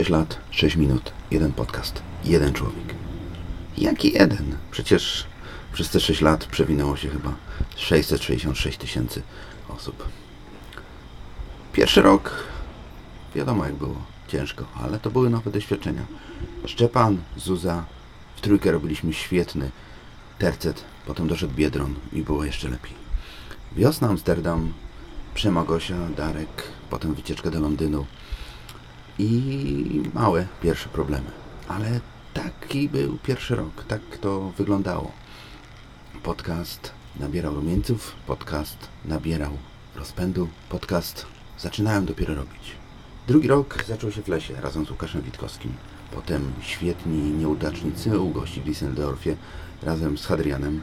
6 lat, 6 minut, jeden podcast, jeden człowiek. Jaki jeden? Przecież przez te 6 lat przewinęło się chyba 666 tysięcy osób. Pierwszy rok, wiadomo jak było, ciężko, ale to były nowe doświadczenia. Szczepan, Zuza, w trójkę robiliśmy świetny tercet, potem doszedł Biedron i było jeszcze lepiej. Wiosna Amsterdam, Przemagosia, Darek, potem wycieczka do Londynu i małe pierwsze problemy. Ale taki był pierwszy rok, tak to wyglądało. Podcast nabierał rumieńców, podcast nabierał rozpędu, podcast zaczynałem dopiero robić. Drugi rok zaczął się w lesie razem z Łukaszem Witkowskim. Potem świetni nieudacznicy u gości w Düsseldorfie razem z Hadrianem.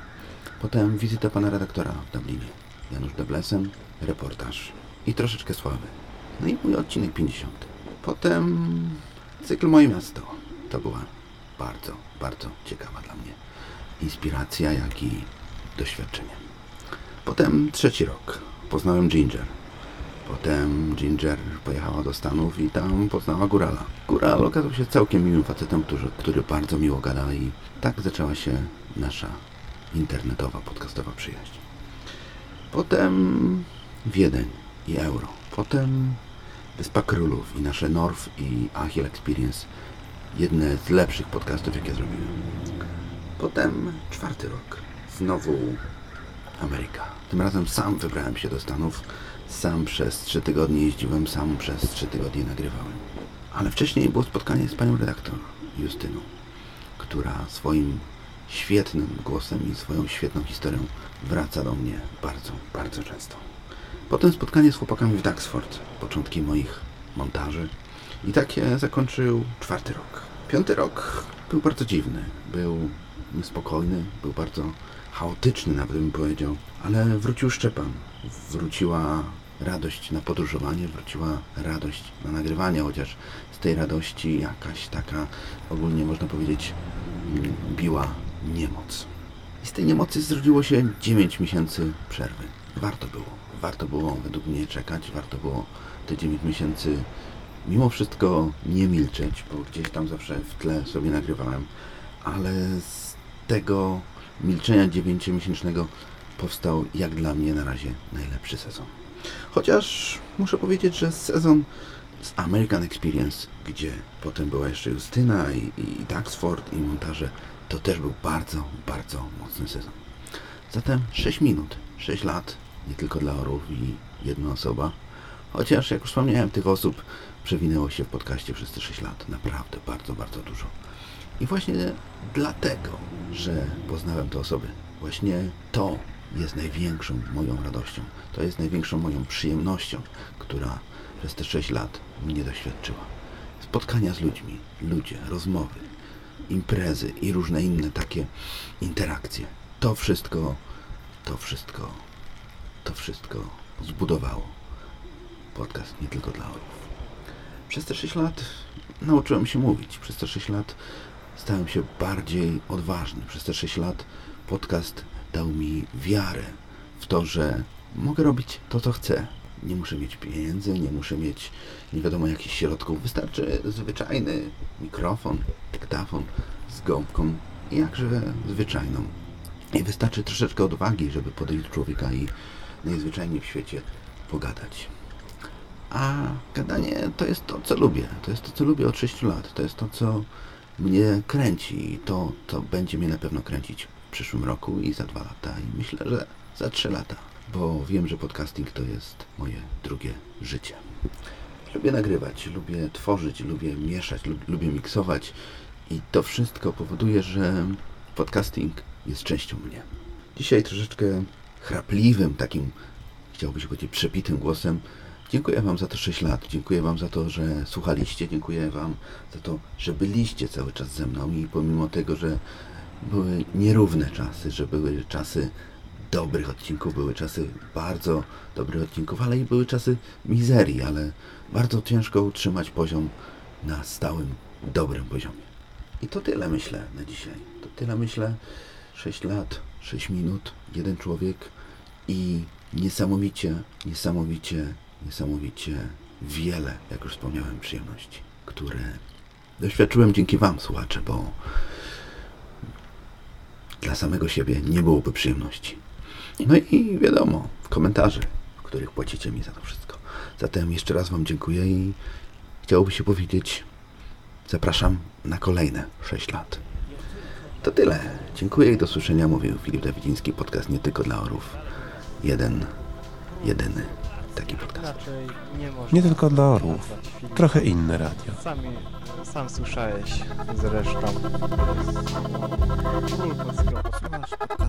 Potem wizyta pana redaktora w Dublinie. Janusz Deblesem, reportaż i troszeczkę sławy. No i mój odcinek 50. Potem cykl Moje Miasto. To była bardzo, bardzo ciekawa dla mnie inspiracja, jak i doświadczenie. Potem trzeci rok. Poznałem Ginger. Potem Ginger pojechała do Stanów i tam poznała Górala. Góral okazał się całkiem miłym facetem, który, który bardzo miło gada i tak zaczęła się nasza internetowa, podcastowa przyjaźń. Potem Wiedeń i Euro. Potem Wyspa Królów i nasze North i Achiel Experience. Jedne z lepszych podcastów, jakie zrobiłem. Potem czwarty rok. Znowu Ameryka. Tym razem sam wybrałem się do Stanów. Sam przez trzy tygodnie jeździłem, sam przez trzy tygodnie nagrywałem. Ale wcześniej było spotkanie z panią redaktor Justyną, która swoim świetnym głosem i swoją świetną historią wraca do mnie bardzo, bardzo często. Potem spotkanie z chłopakami w Duxford, początki moich montaży. I tak je zakończył czwarty rok. Piąty rok był bardzo dziwny. Był niespokojny, był bardzo chaotyczny nawet bym powiedział, ale wrócił Szczepan. Wróciła radość na podróżowanie, wróciła radość na nagrywanie, chociaż z tej radości jakaś taka, ogólnie można powiedzieć, biła niemoc. I z tej niemocy zrodziło się 9 miesięcy przerwy. Warto było. Warto było według mnie czekać, warto było te 9 miesięcy mimo wszystko nie milczeć, bo gdzieś tam zawsze w tle sobie nagrywałem, ale z tego milczenia 9-miesięcznego powstał jak dla mnie na razie najlepszy sezon. Chociaż muszę powiedzieć, że sezon z American Experience, gdzie potem była jeszcze Justyna i, i Daxford i montaże, to też był bardzo, bardzo mocny sezon. Zatem 6 minut, 6 lat, nie tylko dla orów i jedna osoba. Chociaż, jak już wspomniałem, tych osób przewinęło się w podcaście przez te 6 lat. Naprawdę bardzo, bardzo dużo. I właśnie dlatego, że poznałem te osoby, właśnie to jest największą moją radością. To jest największą moją przyjemnością, która przez te 6 lat mnie doświadczyła. Spotkania z ludźmi, ludzie, rozmowy, imprezy i różne inne takie interakcje. To wszystko, to wszystko, to wszystko zbudowało podcast nie tylko dla orów. Przez te 6 lat nauczyłem się mówić. Przez te 6 lat stałem się bardziej odważny. Przez te 6 lat podcast dał mi wiarę w to, że mogę robić to, co chcę. Nie muszę mieć pieniędzy, nie muszę mieć nie wiadomo jakich środków. Wystarczy zwyczajny mikrofon, dyktafon z gąbką, jakże zwyczajną. I wystarczy troszeczkę odwagi, żeby podejść do człowieka i najzwyczajniej w świecie pogadać. A gadanie to jest to, co lubię. To jest to, co lubię od 6 lat. To jest to, co mnie kręci i to, co będzie mnie na pewno kręcić w przyszłym roku i za dwa lata i myślę, że za trzy lata, bo wiem, że podcasting to jest moje drugie życie. Lubię nagrywać, lubię tworzyć, lubię mieszać, lubię miksować i to wszystko powoduje, że podcasting jest częścią mnie. Dzisiaj troszeczkę chrapliwym, takim, chciałbym się powiedzieć, przepitym głosem Dziękuję Wam za te 6 lat. Dziękuję Wam za to, że słuchaliście. Dziękuję Wam za to, że byliście cały czas ze mną i pomimo tego, że były nierówne czasy, że były czasy dobrych odcinków, były czasy bardzo dobrych odcinków, ale i były czasy mizerii, ale bardzo ciężko utrzymać poziom na stałym, dobrym poziomie. I to tyle myślę na dzisiaj. To tyle myślę. 6 lat, 6 minut, jeden człowiek i niesamowicie, niesamowicie niesamowicie wiele, jak już wspomniałem, przyjemności. które doświadczyłem dzięki Wam, słuchacze, bo dla samego siebie nie byłoby przyjemności. No i wiadomo, komentarze, w których płacicie mi za to wszystko. Zatem jeszcze raz Wam dziękuję i chciałoby się powiedzieć, zapraszam na kolejne 6 lat. To tyle. Dziękuję i do słyszenia, mówił Filip Dawidziński, podcast nie tylko dla orów. Jeden, jedyny taki podcast. Nie. Nie tylko dla orłów. Trochę inne radio. Sami, sam słyszałeś zresztą. Król